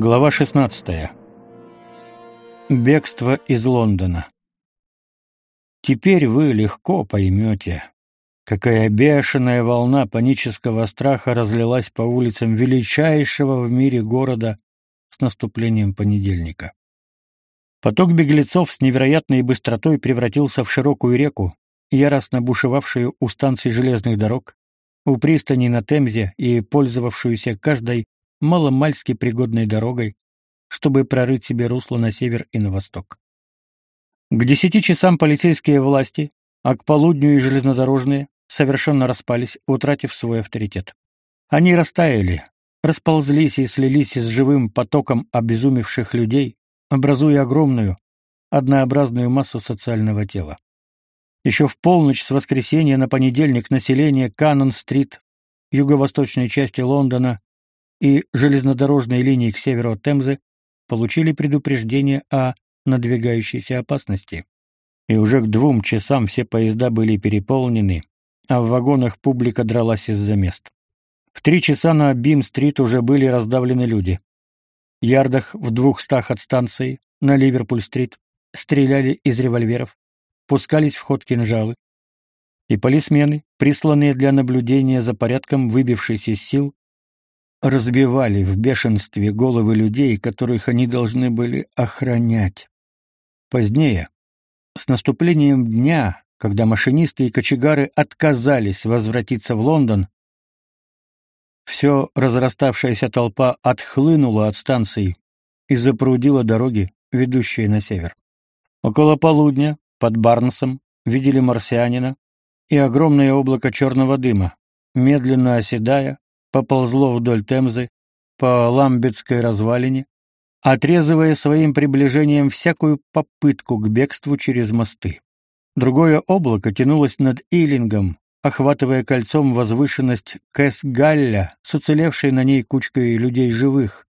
Глава 16. Бегство из Лондона. Теперь вы легко поймете, какая бешеная волна панического страха разлилась по улицам величайшего в мире города с наступлением понедельника. Поток беглецов с невероятной быстротой превратился в широкую реку, яростно бушевавшую у станций железных дорог, у пристани на Темзе и пользовавшуюся каждой маломальски пригодной дорогой, чтобы прорыть себе русло на север и на восток. К десяти часам полицейские власти, а к полудню и железнодорожные совершенно распались, утратив свой авторитет. Они растаяли, расползлись и слились с живым потоком обезумевших людей, образуя огромную, однообразную массу социального тела. Еще в полночь с воскресенья на понедельник население Каннон-стрит, юго-восточной части Лондона, и железнодорожные линии к северу от Темзы получили предупреждение о надвигающейся опасности. И уже к двум часам все поезда были переполнены, а в вагонах публика дралась из-за мест. В три часа на Бим-стрит уже были раздавлены люди. Ярдах в двухстах от станции, на Ливерпуль-стрит, стреляли из револьверов, пускались в ход кинжалы. И полисмены, присланные для наблюдения за порядком выбившись из сил, разбивали в бешенстве головы людей, которых они должны были охранять. Позднее, с наступлением дня, когда машинисты и кочегары отказались возвратиться в Лондон, все разраставшаяся толпа отхлынула от станций и запрудила дороги, ведущие на север. Около полудня под Барнсом видели марсианина и огромное облако черного дыма, медленно оседая, поползло вдоль Темзы, по Ламбетской развалине, отрезывая своим приближением всякую попытку к бегству через мосты. Другое облако тянулось над Илингом, охватывая кольцом возвышенность Кэс-Галля с уцелевшей на ней кучкой людей живых,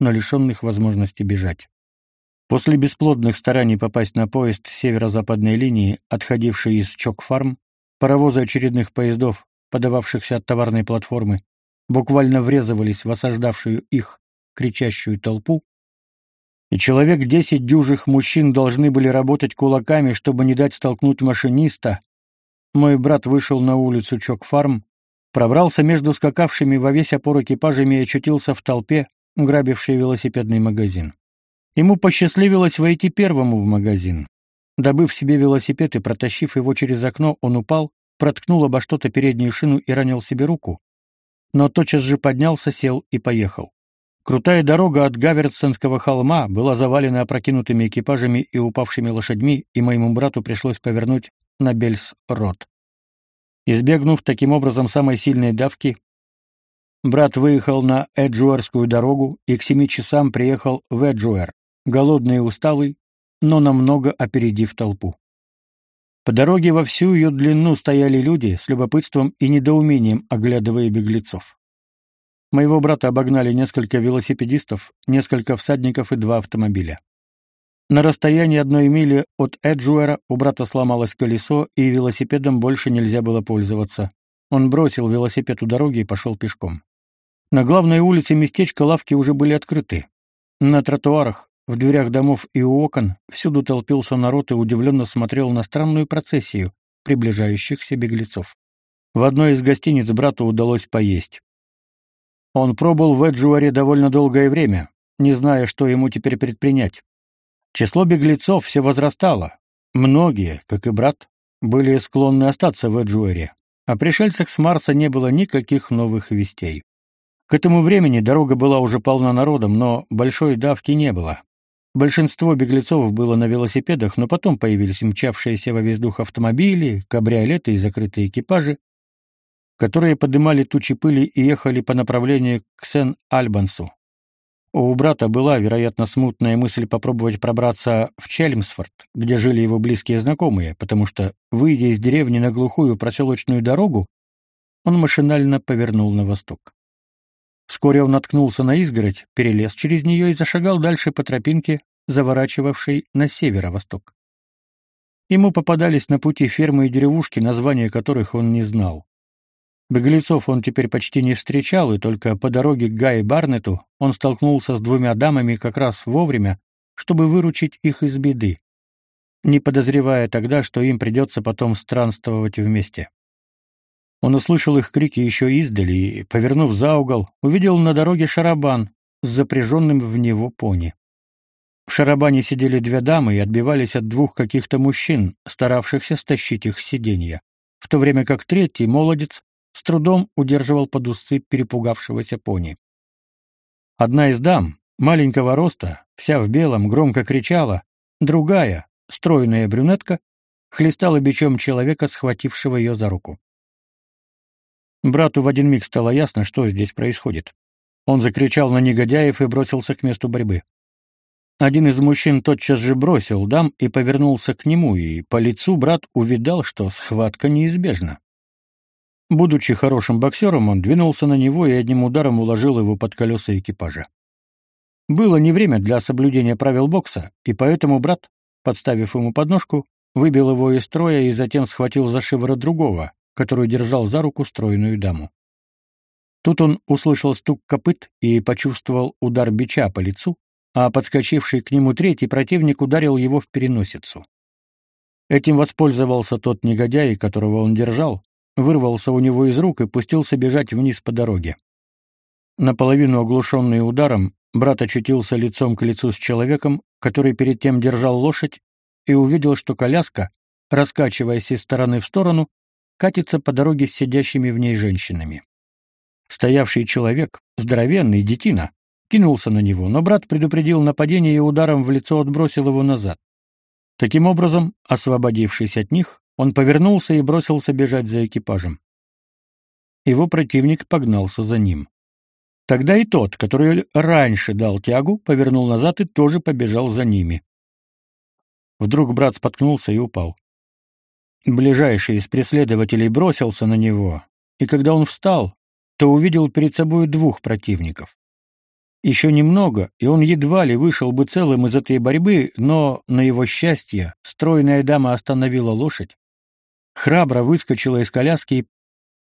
но лишенных возможности бежать. После бесплодных стараний попасть на поезд северо-западной линии, отходивший из Чок-фарм, паровозы очередных поездов, подававшихся от товарной платформы, буквально врезывались в осаждавшую их кричащую толпу, и человек десять дюжих мужчин должны были работать кулаками, чтобы не дать столкнуть машиниста. Мой брат вышел на улицу Чок-фарм, пробрался между скакавшими во весь опор экипажами и очутился в толпе, грабившей велосипедный магазин. Ему посчастливилось войти первому в магазин. Добыв себе велосипед и протащив его через окно, он упал, проткнул обо что-то переднюю шину и ранил себе руку но тотчас же поднялся, сел и поехал. Крутая дорога от Гаверстонского холма была завалена опрокинутыми экипажами и упавшими лошадьми, и моему брату пришлось повернуть на Бельс-Рот. Избегнув таким образом самой сильной давки, брат выехал на Эджуэрскую дорогу и к семи часам приехал в Эджуэр, голодный и усталый, но намного опередив толпу. По дороге во всю ее длину стояли люди, с любопытством и недоумением оглядывая беглецов. Моего брата обогнали несколько велосипедистов, несколько всадников и два автомобиля. На расстоянии одной мили от Эджуэра у брата сломалось колесо, и велосипедом больше нельзя было пользоваться. Он бросил велосипед у дороги и пошел пешком. На главной улице местечка лавки уже были открыты. На тротуарах, в дверях домов и у окон всюду толпился народ и удивленно смотрел на странную процессию приближающихся беглецов. В одной из гостиниц брату удалось поесть. Он пробыл в Эджуаре довольно долгое время, не зная, что ему теперь предпринять. Число беглецов все возрастало. Многие, как и брат, были склонны остаться в Эджуаре, а пришельцах с Марса не было никаких новых вестей. К этому времени дорога была уже полна народом, но большой давки не было. Большинство беглецов было на велосипедах, но потом появились мчавшиеся во воздух автомобили, кабриолеты и закрытые экипажи, которые поднимали тучи пыли и ехали по направлению к Сен-Альбансу. У брата была, вероятно, смутная мысль попробовать пробраться в Челмсфорд, где жили его близкие знакомые, потому что, выйдя из деревни на глухую проселочную дорогу, он машинально повернул на восток. Вскоре он наткнулся на изгородь, перелез через нее и зашагал дальше по тропинке, заворачивавшей на северо-восток. Ему попадались на пути фермы и деревушки, названия которых он не знал. Беглецов он теперь почти не встречал, и только по дороге к Гай Барнету он столкнулся с двумя дамами как раз вовремя, чтобы выручить их из беды, не подозревая тогда, что им придется потом странствовать вместе. Он услышал их крики еще издали и, повернув за угол, увидел на дороге шарабан с запряженным в него пони. В шарабане сидели две дамы и отбивались от двух каких-то мужчин, старавшихся стащить их с сиденья, в то время как третий, молодец, с трудом удерживал под усы перепугавшегося пони. Одна из дам, маленького роста, вся в белом, громко кричала, другая, стройная брюнетка, хлестала бичом человека, схватившего ее за руку. Брату в один миг стало ясно, что здесь происходит. Он закричал на негодяев и бросился к месту борьбы. Один из мужчин тотчас же бросил дам и повернулся к нему, и по лицу брат увидал, что схватка неизбежна. Будучи хорошим боксером, он двинулся на него и одним ударом уложил его под колеса экипажа. Было не время для соблюдения правил бокса, и поэтому брат, подставив ему подножку, выбил его из строя и затем схватил за шиворот другого, который держал за руку стройную даму. Тут он услышал стук копыт и почувствовал удар бича по лицу, а подскочивший к нему третий противник ударил его в переносицу. Этим воспользовался тот негодяй, которого он держал, вырвался у него из рук и пустился бежать вниз по дороге. Наполовину оглушенный ударом, брат очутился лицом к лицу с человеком, который перед тем держал лошадь, и увидел, что коляска, раскачиваясь из стороны в сторону, катится по дороге с сидящими в ней женщинами. Стоявший человек, здоровенный детина, кинулся на него, но брат предупредил нападение и ударом в лицо отбросил его назад. Таким образом, освободившись от них, он повернулся и бросился бежать за экипажем. Его противник погнался за ним. Тогда и тот, который раньше дал тягу, повернул назад и тоже побежал за ними. Вдруг брат споткнулся и упал. Ближайший из преследователей бросился на него, и когда он встал, то увидел перед собой двух противников. Еще немного, и он едва ли вышел бы целым из этой борьбы, но, на его счастье, стройная дама остановила лошадь, храбро выскочила из коляски и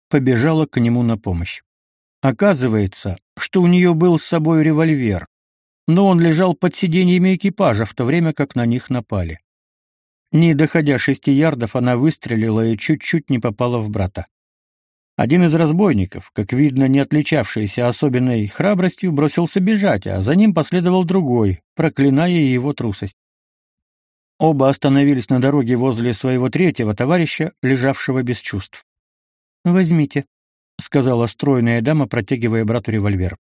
побежала к нему на помощь. Оказывается, что у нее был с собой револьвер, но он лежал под сиденьями экипажа, в то время как на них напали. Не доходя шести ярдов, она выстрелила и чуть-чуть не попала в брата. Один из разбойников, как видно, не отличавшийся особенной храбростью, бросился бежать, а за ним последовал другой, проклиная его трусость. Оба остановились на дороге возле своего третьего товарища, лежавшего без чувств. «Возьмите», — сказала стройная дама, протягивая брату револьвер.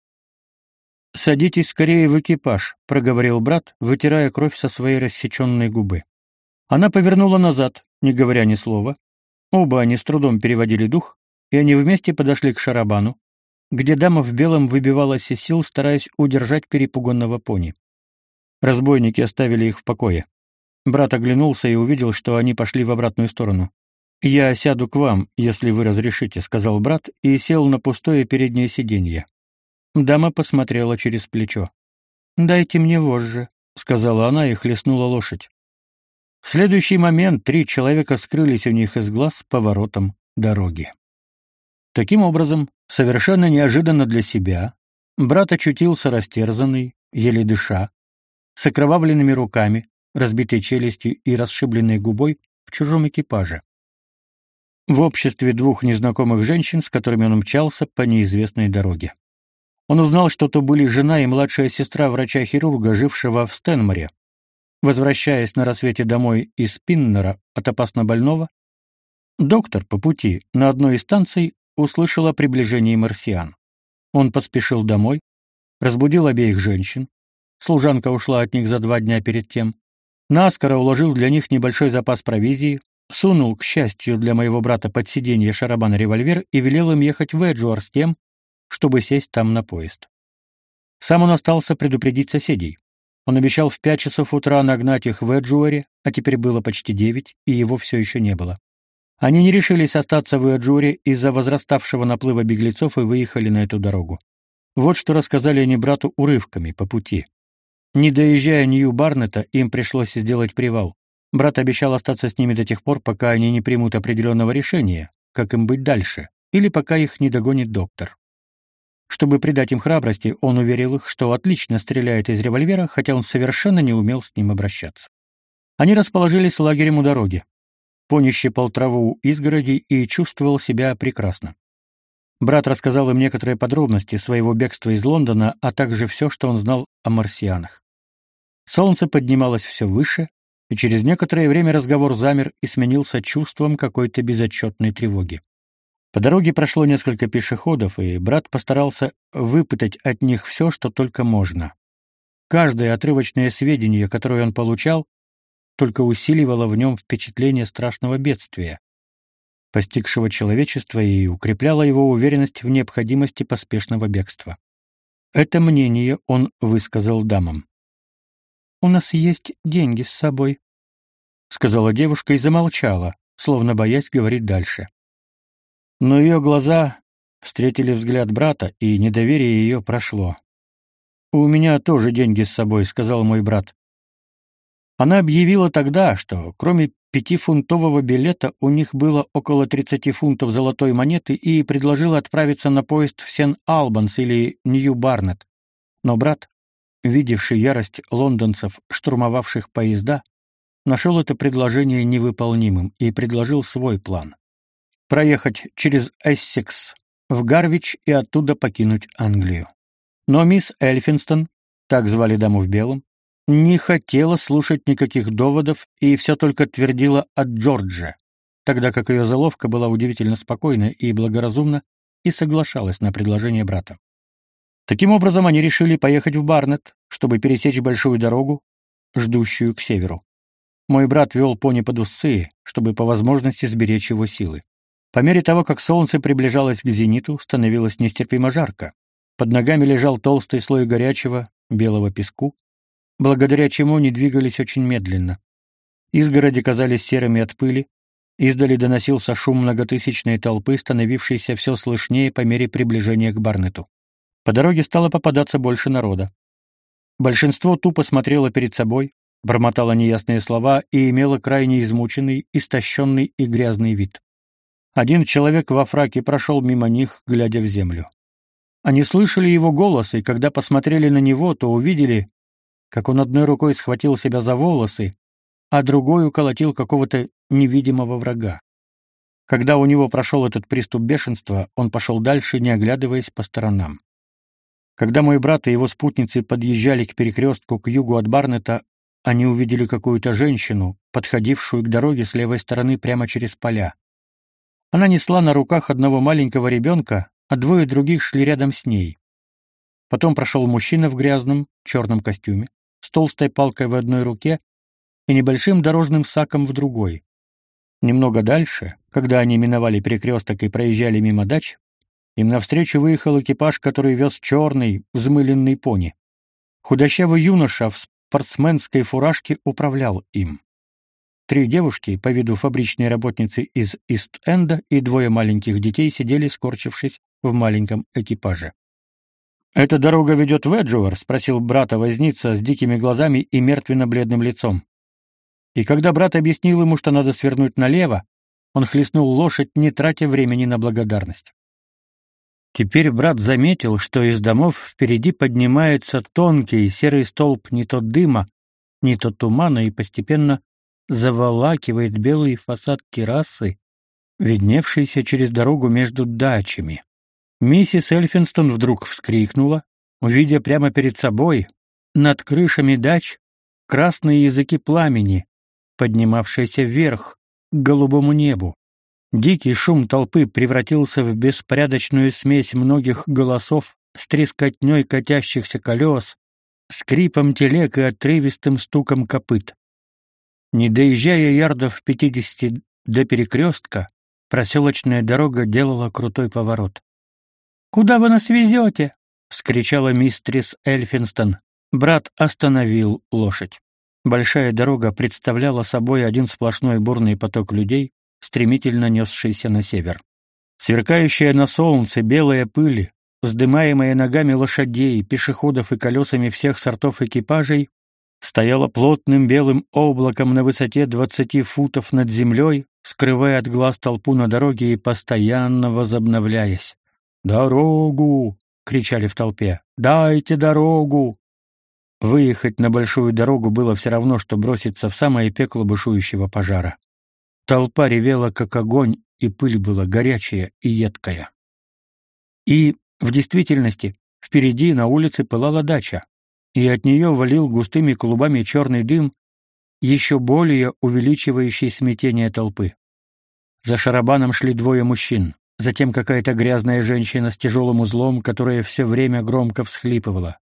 «Садитесь скорее в экипаж», — проговорил брат, вытирая кровь со своей рассеченной губы. Она повернула назад, не говоря ни слова. Оба они с трудом переводили дух, и они вместе подошли к шарабану, где дама в белом выбивалась из сил, стараясь удержать перепуганного пони. Разбойники оставили их в покое. Брат оглянулся и увидел, что они пошли в обратную сторону. «Я сяду к вам, если вы разрешите», — сказал брат и сел на пустое переднее сиденье. Дама посмотрела через плечо. «Дайте мне вожжи», — сказала она и хлестнула лошадь. В следующий момент три человека скрылись у них из глаз поворотом дороги. Таким образом, совершенно неожиданно для себя, брат очутился растерзанный, еле дыша, с окровавленными руками, разбитой челюстью и расшибленной губой в чужом экипаже. В обществе двух незнакомых женщин, с которыми он мчался по неизвестной дороге. Он узнал, что то были жена и младшая сестра врача-хирурга, жившего в Стенморе. Возвращаясь на рассвете домой из Пиннера от опасно больного, доктор по пути на одной из станций услышал о приближении марсиан. Он поспешил домой, разбудил обеих женщин. Служанка ушла от них за два дня перед тем. Наскоро уложил для них небольшой запас провизии, сунул, к счастью для моего брата, под сиденье шарабана револьвер и велел им ехать в Эджуар с тем, чтобы сесть там на поезд. Сам он остался предупредить соседей. Он обещал в пять часов утра нагнать их в Эджуаре, а теперь было почти девять, и его все еще не было. Они не решились остаться в Эджуре из-за возраставшего наплыва беглецов и выехали на эту дорогу. Вот что рассказали они брату урывками по пути. Не доезжая Нью-Барнета, им пришлось сделать привал. Брат обещал остаться с ними до тех пор, пока они не примут определенного решения, как им быть дальше, или пока их не догонит доктор. Чтобы придать им храбрости, он уверил их, что отлично стреляет из револьвера, хотя он совершенно не умел с ним обращаться. Они расположились лагерем у дороги. Пони щипал траву изгороди и чувствовал себя прекрасно. Брат рассказал им некоторые подробности своего бегства из Лондона, а также все, что он знал о марсианах. Солнце поднималось все выше, и через некоторое время разговор замер и сменился чувством какой-то безотчетной тревоги. По дороге прошло несколько пешеходов, и брат постарался выпытать от них все, что только можно. Каждое отрывочное сведение, которое он получал, только усиливало в нем впечатление страшного бедствия, постигшего человечество и укрепляло его уверенность в необходимости поспешного бегства. Это мнение он высказал дамам. «У нас есть деньги с собой», — сказала девушка и замолчала, словно боясь говорить дальше. Но ее глаза встретили взгляд брата, и недоверие ее прошло. «У меня тоже деньги с собой», — сказал мой брат. Она объявила тогда, что кроме пятифунтового билета у них было около 30 фунтов золотой монеты и предложила отправиться на поезд в Сен-Албанс или Нью-Барнет. Но брат, видевший ярость лондонцев, штурмовавших поезда, нашел это предложение невыполнимым и предложил свой план проехать через Эссекс в Гарвич и оттуда покинуть Англию. Но мисс Эльфинстон, так звали даму в белом, не хотела слушать никаких доводов и все только твердила от Джорджа, тогда как ее заловка была удивительно спокойна и благоразумна и соглашалась на предложение брата. Таким образом, они решили поехать в Барнет, чтобы пересечь большую дорогу, ждущую к северу. Мой брат вел пони под усы, чтобы по возможности сберечь его силы. По мере того, как солнце приближалось к зениту, становилось нестерпимо жарко. Под ногами лежал толстый слой горячего, белого песку, благодаря чему они двигались очень медленно. Изгороди казались серыми от пыли, издали доносился шум многотысячной толпы, становившейся все слышнее по мере приближения к Барнету. По дороге стало попадаться больше народа. Большинство тупо смотрело перед собой, бормотало неясные слова и имело крайне измученный, истощенный и грязный вид. Один человек во фраке прошел мимо них, глядя в землю. Они слышали его голос, и когда посмотрели на него, то увидели, как он одной рукой схватил себя за волосы, а другой уколотил какого-то невидимого врага. Когда у него прошел этот приступ бешенства, он пошел дальше, не оглядываясь по сторонам. Когда мой брат и его спутницы подъезжали к перекрестку к югу от Барнета, они увидели какую-то женщину, подходившую к дороге с левой стороны прямо через поля. Она несла на руках одного маленького ребенка, а двое других шли рядом с ней. Потом прошел мужчина в грязном, черном костюме, с толстой палкой в одной руке и небольшим дорожным саком в другой. Немного дальше, когда они миновали перекресток и проезжали мимо дач, им навстречу выехал экипаж, который вез черный, взмыленный пони. Худощавый юноша в спортсменской фуражке управлял им. Три девушки, по виду фабричные работницы из Ист-Энда, и двое маленьких детей сидели, скорчившись в маленьком экипаже. «Эта дорога ведет в Эджуар?» — спросил брата возница с дикими глазами и мертвенно-бледным лицом. И когда брат объяснил ему, что надо свернуть налево, он хлестнул лошадь, не тратя времени на благодарность. Теперь брат заметил, что из домов впереди поднимается тонкий серый столб не то дыма, не то тумана, и постепенно заволакивает белый фасад террасы, видневшийся через дорогу между дачами. Миссис Эльфинстон вдруг вскрикнула, увидя прямо перед собой, над крышами дач, красные языки пламени, поднимавшиеся вверх, к голубому небу. Дикий шум толпы превратился в беспорядочную смесь многих голосов с трескотней катящихся колес, скрипом телег и отрывистым стуком копыт. Не доезжая ярдов пятидесяти до перекрестка, проселочная дорога делала крутой поворот. «Куда вы нас везете?» — вскричала мистрис Эльфинстон. Брат остановил лошадь. Большая дорога представляла собой один сплошной бурный поток людей, стремительно несшийся на север. Сверкающая на солнце белая пыль, вздымаемая ногами лошадей, пешеходов и колесами всех сортов экипажей, стояла плотным белым облаком на высоте двадцати футов над землей, скрывая от глаз толпу на дороге и постоянно возобновляясь. «Дорогу!» — кричали в толпе. «Дайте дорогу!» Выехать на большую дорогу было все равно, что броситься в самое пекло бушующего пожара. Толпа ревела, как огонь, и пыль была горячая и едкая. И, в действительности, впереди на улице пылала дача, и от нее валил густыми клубами черный дым, еще более увеличивающий смятение толпы. За шарабаном шли двое мужчин, затем какая-то грязная женщина с тяжелым узлом, которая все время громко всхлипывала.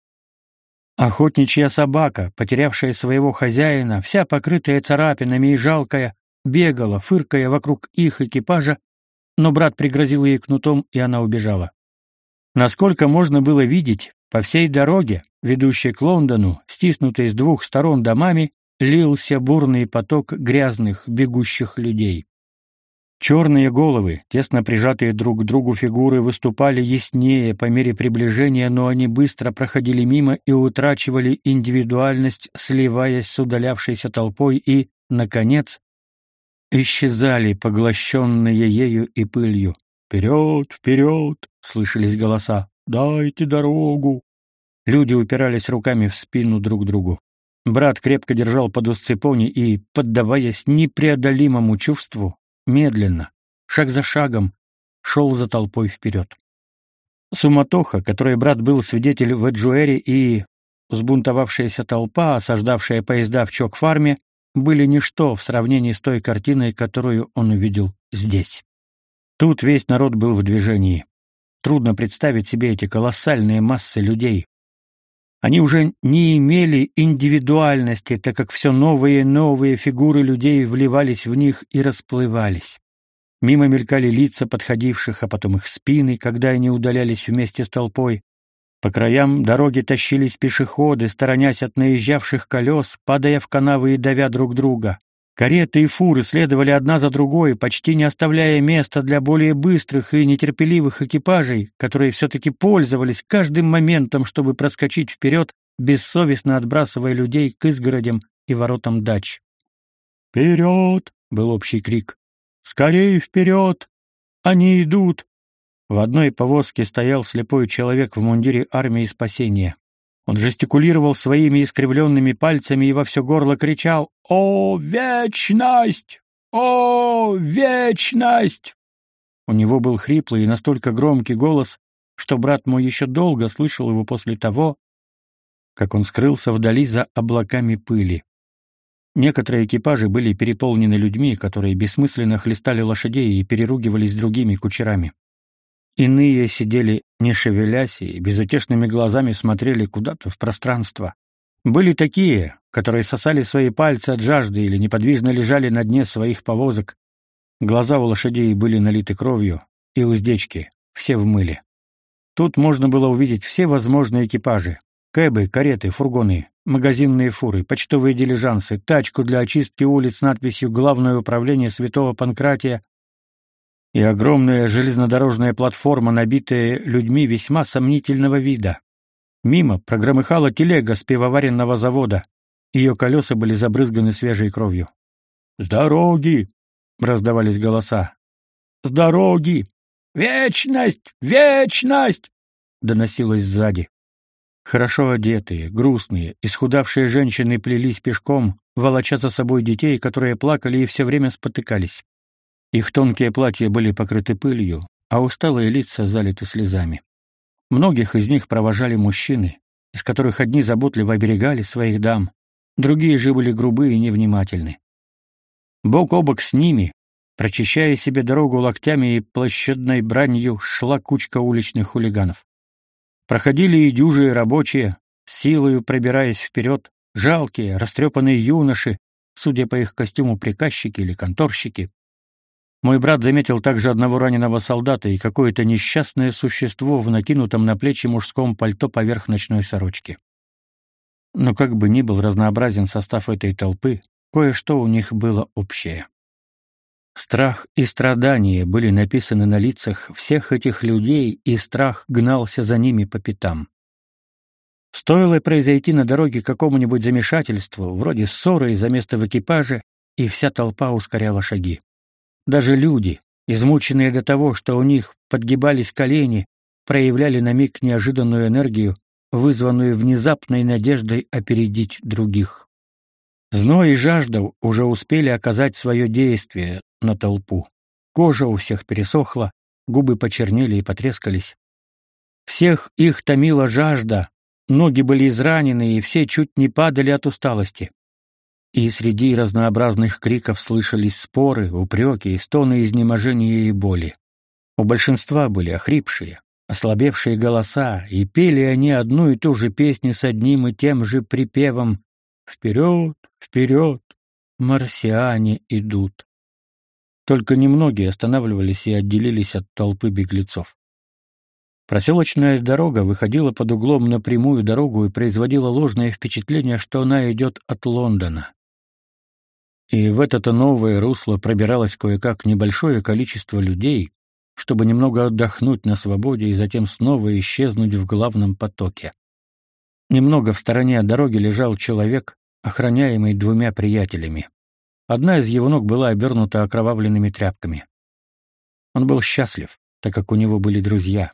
Охотничья собака, потерявшая своего хозяина, вся покрытая царапинами и жалкая, бегала, фыркая вокруг их экипажа, но брат пригрозил ей кнутом, и она убежала. Насколько можно было видеть, по всей дороге, ведущей к Лондону, стиснутой с двух сторон домами, лился бурный поток грязных, бегущих людей. Черные головы, тесно прижатые друг к другу фигуры, выступали яснее по мере приближения, но они быстро проходили мимо и утрачивали индивидуальность, сливаясь с удалявшейся толпой и, наконец, исчезали, поглощенные ею и пылью. «Вперед, вперед!» — слышались голоса. «Дайте дорогу!» Люди упирались руками в спину друг другу. Брат крепко держал под узцы пони и, поддаваясь непреодолимому чувству, медленно, шаг за шагом, шел за толпой вперед. Суматоха, которой брат был свидетель в Эджуэре и взбунтовавшаяся толпа, осаждавшая поезда в Чок-фарме, были ничто в сравнении с той картиной, которую он увидел здесь. Тут весь народ был в движении. Трудно представить себе эти колоссальные массы людей, они уже не имели индивидуальности, так как все новые и новые фигуры людей вливались в них и расплывались. Мимо мелькали лица подходивших, а потом их спины, когда они удалялись вместе с толпой. По краям дороги тащились пешеходы, сторонясь от наезжавших колес, падая в канавы и давя друг друга. Кареты и фуры следовали одна за другой, почти не оставляя места для более быстрых и нетерпеливых экипажей, которые все-таки пользовались каждым моментом, чтобы проскочить вперед, бессовестно отбрасывая людей к изгородям и воротам дач. «Вперед!» — был общий крик. «Скорее вперед! Они идут!» В одной повозке стоял слепой человек в мундире армии спасения. Он жестикулировал своими искривленными пальцами и во все горло кричал «О, вечность! О, вечность!» У него был хриплый и настолько громкий голос, что брат мой еще долго слышал его после того, как он скрылся вдали за облаками пыли. Некоторые экипажи были переполнены людьми, которые бессмысленно хлестали лошадей и переругивались с другими кучерами. Иные сидели, не шевелясь, и безутешными глазами смотрели куда-то в пространство. Были такие, которые сосали свои пальцы от жажды или неподвижно лежали на дне своих повозок. Глаза у лошадей были налиты кровью, и уздечки, все в мыле. Тут можно было увидеть все возможные экипажи: кэбы, кареты, фургоны, магазинные фуры, почтовые дилижансы, тачку для очистки улиц с надписью «Главное управление Святого Панкратия» и огромная железнодорожная платформа, набитая людьми весьма сомнительного вида. Мимо прогромыхала телега с пивоваренного завода. Ее колеса были забрызганы свежей кровью. «С дороги!» — раздавались голоса. «С дороги! Вечность! Вечность!» — доносилось сзади. Хорошо одетые, грустные, исхудавшие женщины плелись пешком, волоча за собой детей, которые плакали и все время спотыкались. Их тонкие платья были покрыты пылью, а усталые лица залиты слезами. Многих из них провожали мужчины, из которых одни заботливо оберегали своих дам, другие же были грубы и невнимательны. Бок о бок с ними, прочищая себе дорогу локтями и площадной бранью, шла кучка уличных хулиганов. Проходили и дюжие рабочие, силою пробираясь вперед, жалкие, растрепанные юноши, судя по их костюму приказчики или конторщики, мой брат заметил также одного раненого солдата и какое-то несчастное существо в накинутом на плечи мужском пальто поверх ночной сорочки. Но как бы ни был разнообразен состав этой толпы, кое-что у них было общее. Страх и страдания были написаны на лицах всех этих людей, и страх гнался за ними по пятам. Стоило произойти на дороге какому-нибудь замешательству, вроде ссоры из-за места в экипаже, и вся толпа ускоряла шаги. Даже люди, измученные до того, что у них подгибались колени, проявляли на миг неожиданную энергию, вызванную внезапной надеждой опередить других. Зной и жажда уже успели оказать свое действие на толпу. Кожа у всех пересохла, губы почернели и потрескались. Всех их томила жажда, ноги были изранены, и все чуть не падали от усталости. И среди разнообразных криков слышались споры, упреки и стоны изнеможения и боли. У большинства были охрипшие, ослабевшие голоса, и пели они одну и ту же песню с одним и тем же припевом «Вперед, вперед, марсиане идут». Только немногие останавливались и отделились от толпы беглецов. Проселочная дорога выходила под углом на прямую дорогу и производила ложное впечатление, что она идет от Лондона. И в это новое русло пробиралось кое-как небольшое количество людей, чтобы немного отдохнуть на свободе и затем снова исчезнуть в главном потоке. Немного в стороне от дороги лежал человек, охраняемый двумя приятелями. Одна из его ног была обернута окровавленными тряпками. Он был счастлив, так как у него были друзья.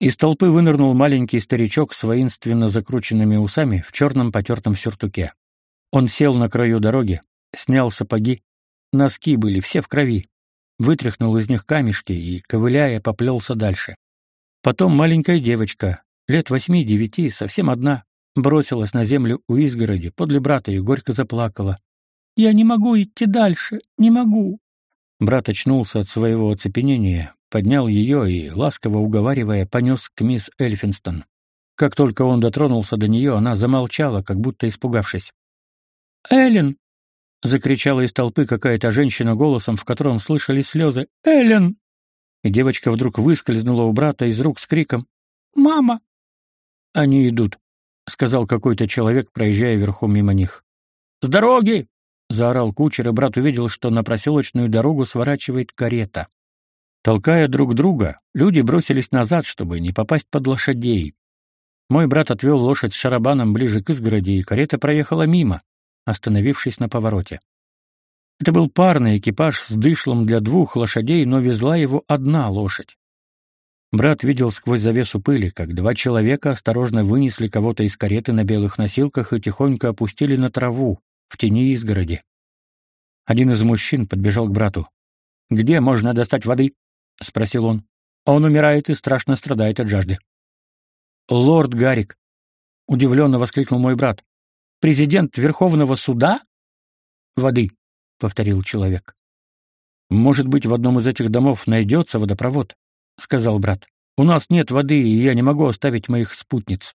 Из толпы вынырнул маленький старичок с воинственно закрученными усами в черном потертом сюртуке. Он сел на краю дороги, снял сапоги, носки были все в крови, вытряхнул из них камешки и, ковыляя, поплелся дальше. Потом маленькая девочка, лет восьми-девяти, совсем одна, бросилась на землю у изгороди подле брата и горько заплакала. «Я не могу идти дальше, не могу». Брат очнулся от своего оцепенения, поднял ее и, ласково уговаривая, понес к мисс Эльфинстон. Как только он дотронулся до нее, она замолчала, как будто испугавшись. «Эллен!» — закричала из толпы какая-то женщина голосом, в котором слышались слезы. «Эллен!» И девочка вдруг выскользнула у брата из рук с криком «Мама!» «Они идут», — сказал какой-то человек, проезжая верхом мимо них. «С дороги!» — заорал кучер, и брат увидел, что на проселочную дорогу сворачивает карета. Толкая друг друга, люди бросились назад, чтобы не попасть под лошадей. Мой брат отвел лошадь с шарабаном ближе к изгороди, и карета проехала мимо остановившись на повороте. Это был парный экипаж с дышлом для двух лошадей, но везла его одна лошадь. Брат видел сквозь завесу пыли, как два человека осторожно вынесли кого-то из кареты на белых носилках и тихонько опустили на траву в тени изгороди. Один из мужчин подбежал к брату. «Где можно достать воды?» — спросил он. «Он умирает и страшно страдает от жажды». «Лорд Гарик!» — удивленно воскликнул мой брат. Президент Верховного суда? Воды, повторил человек. Может быть, в одном из этих домов найдется водопровод, сказал брат. У нас нет воды, и я не могу оставить моих спутниц.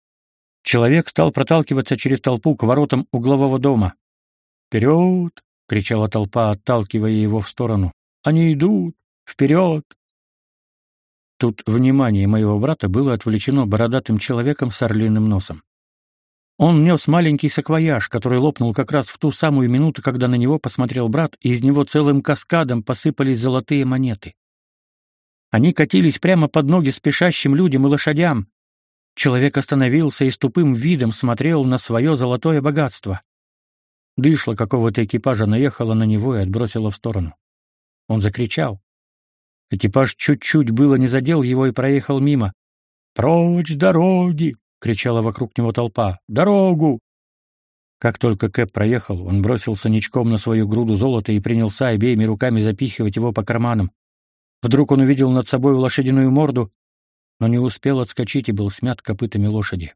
Человек стал проталкиваться через толпу к воротам углового дома. «Вперед!» — кричала толпа, отталкивая его в сторону. «Они идут! Вперед!» Тут внимание моего брата было отвлечено бородатым человеком с орлиным носом. Он нес маленький саквояж, который лопнул как раз в ту самую минуту, когда на него посмотрел брат, и из него целым каскадом посыпались золотые монеты. Они катились прямо под ноги спешащим людям и лошадям. Человек остановился и с тупым видом смотрел на свое золотое богатство. Дышло какого-то экипажа наехало на него и отбросило в сторону. Он закричал. Экипаж чуть-чуть было не задел его и проехал мимо. «Прочь дороги! Кричала вокруг него толпа. Дорогу! Как только Кэп проехал, он бросился ничком на свою груду золота и принялся обеими руками запихивать его по карманам. Вдруг он увидел над собой лошадиную морду, но не успел отскочить и был смят копытами лошади.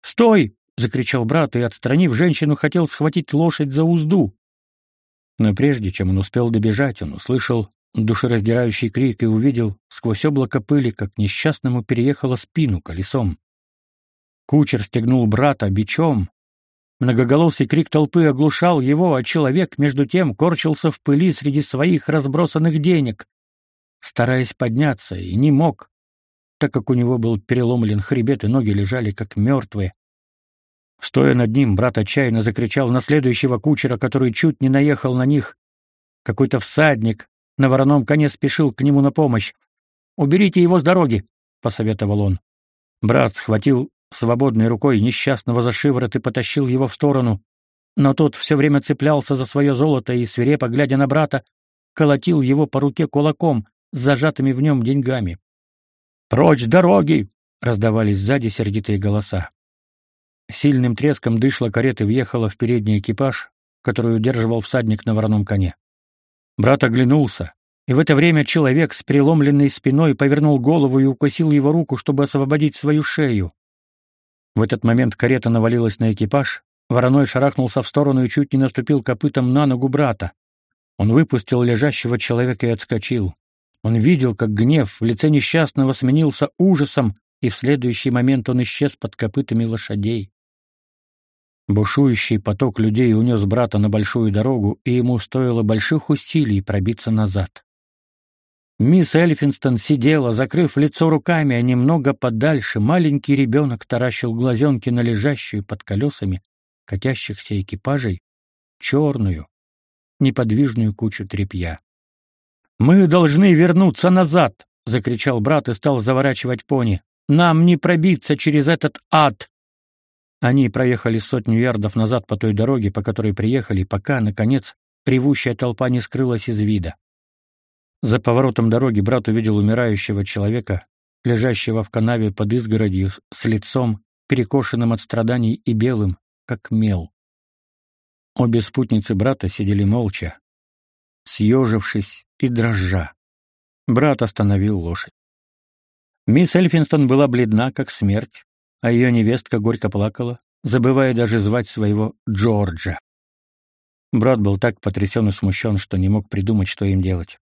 "Стой!" закричал брат и, отстранив женщину, хотел схватить лошадь за узду. Но прежде чем он успел добежать, он услышал душераздирающий крик и увидел сквозь облако пыли, как несчастному переехало спину колесом. Кучер стегнул брата бичом. Многоголосый крик толпы оглушал его, а человек, между тем, корчился в пыли среди своих разбросанных денег, стараясь подняться, и не мог, так как у него был переломлен хребет, и ноги лежали как мертвые. Стоя над ним, брат отчаянно закричал на следующего кучера, который чуть не наехал на них. Какой-то всадник на вороном коне спешил к нему на помощь. «Уберите его с дороги!» — посоветовал он. Брат схватил свободной рукой несчастного за шиворот и потащил его в сторону. Но тот все время цеплялся за свое золото и, свирепо глядя на брата, колотил его по руке кулаком с зажатыми в нем деньгами. «Прочь дороги!» — раздавались сзади сердитые голоса. Сильным треском дышла кареты въехала в передний экипаж, который удерживал всадник на вороном коне. Брат оглянулся, и в это время человек с переломленной спиной повернул голову и укусил его руку, чтобы освободить свою шею. В этот момент карета навалилась на экипаж, вороной шарахнулся в сторону и чуть не наступил копытом на ногу брата. Он выпустил лежащего человека и отскочил. Он видел, как гнев в лице несчастного сменился ужасом, и в следующий момент он исчез под копытами лошадей. Бушующий поток людей унес брата на большую дорогу, и ему стоило больших усилий пробиться назад. Мисс Эльфинстон сидела, закрыв лицо руками, а немного подальше маленький ребенок таращил глазенки на лежащую под колесами катящихся экипажей черную, неподвижную кучу тряпья. «Мы должны вернуться назад!» — закричал брат и стал заворачивать пони. «Нам не пробиться через этот ад!» Они проехали сотню ярдов назад по той дороге, по которой приехали, пока, наконец, ревущая толпа не скрылась из вида. За поворотом дороги брат увидел умирающего человека, лежащего в канаве под изгородью, с лицом, перекошенным от страданий и белым, как мел. Обе спутницы брата сидели молча, съежившись и дрожа. Брат остановил лошадь. Мисс Эльфинстон была бледна, как смерть, а ее невестка горько плакала, забывая даже звать своего Джорджа. Брат был так потрясен и смущен, что не мог придумать, что им делать.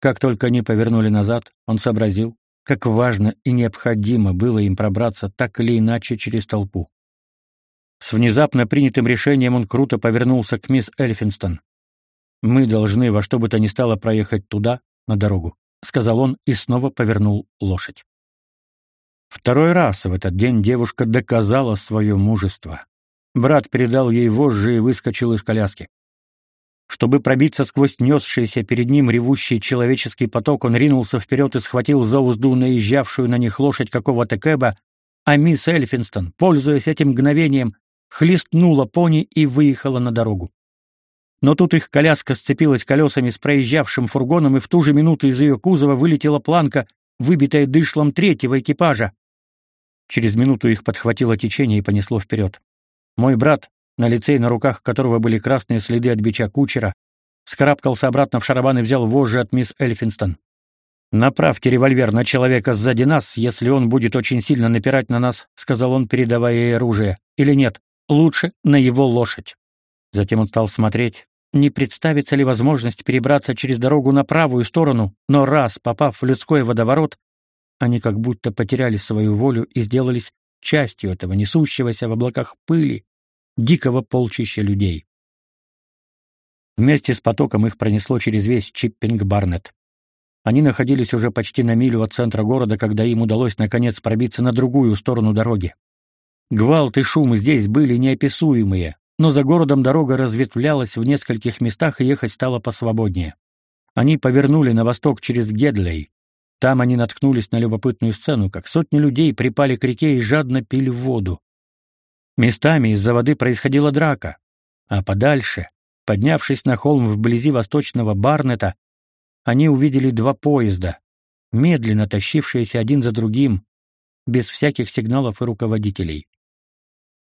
Как только они повернули назад, он сообразил, как важно и необходимо было им пробраться так или иначе через толпу. С внезапно принятым решением он круто повернулся к мисс Эльфинстон. «Мы должны во что бы то ни стало проехать туда, на дорогу», — сказал он и снова повернул лошадь. Второй раз в этот день девушка доказала свое мужество. Брат передал ей вожжи и выскочил из коляски. Чтобы пробиться сквозь несшийся перед ним ревущий человеческий поток, он ринулся вперед и схватил за узду наезжавшую на них лошадь какого-то кэба, а мисс Эльфинстон, пользуясь этим мгновением, хлестнула пони и выехала на дорогу. Но тут их коляска сцепилась колесами с проезжавшим фургоном, и в ту же минуту из ее кузова вылетела планка, выбитая дышлом третьего экипажа. Через минуту их подхватило течение и понесло вперед. Мой брат, на лице и на руках которого были красные следы от бича кучера, скарабкался обратно в шарабан и взял вожжи от мисс Эльфинстон. «Направьте револьвер на человека сзади нас, если он будет очень сильно напирать на нас», — сказал он, передавая ей оружие. «Или нет, лучше на его лошадь». Затем он стал смотреть, не представится ли возможность перебраться через дорогу на правую сторону, но раз попав в людской водоворот, они как будто потеряли свою волю и сделались частью этого несущегося в облаках пыли дикого полчища людей. Вместе с потоком их пронесло через весь Чиппинг-Барнет. Они находились уже почти на милю от центра города, когда им удалось наконец пробиться на другую сторону дороги. Гвалт и шум здесь были неописуемые, но за городом дорога разветвлялась в нескольких местах и ехать стало посвободнее. Они повернули на восток через Гедлей, там они наткнулись на любопытную сцену, как сотни людей припали к реке и жадно пили воду. Местами из-за воды происходила драка, а подальше, поднявшись на холм вблизи восточного Барнета, они увидели два поезда, медленно тащившиеся один за другим, без всяких сигналов и руководителей.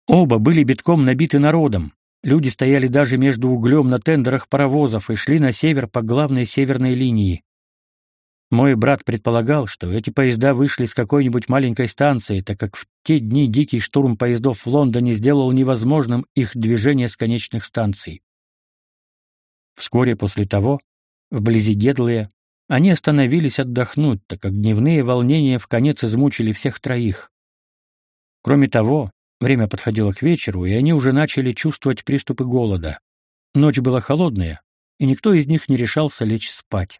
Оба были битком набиты народом. Люди стояли даже между углем на тендерах паровозов и шли на север по главной северной линии. Мой брат предполагал, что эти поезда вышли с какой-нибудь маленькой станции, так как в те дни дикий штурм поездов в Лондоне сделал невозможным их движение с конечных станций. Вскоре после того, вблизи Гедлия, они остановились отдохнуть, так как дневные волнения в конец измучили всех троих. Кроме того, время подходило к вечеру, и они уже начали чувствовать приступы голода. Ночь была холодная, и никто из них не решался лечь спать.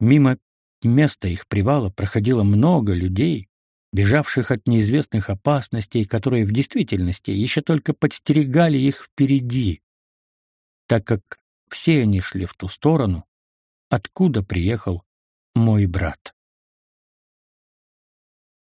Мимо места их привала проходило много людей, бежавших от неизвестных опасностей, которые в действительности еще только подстерегали их впереди, так как все они шли в ту сторону, откуда приехал мой брат.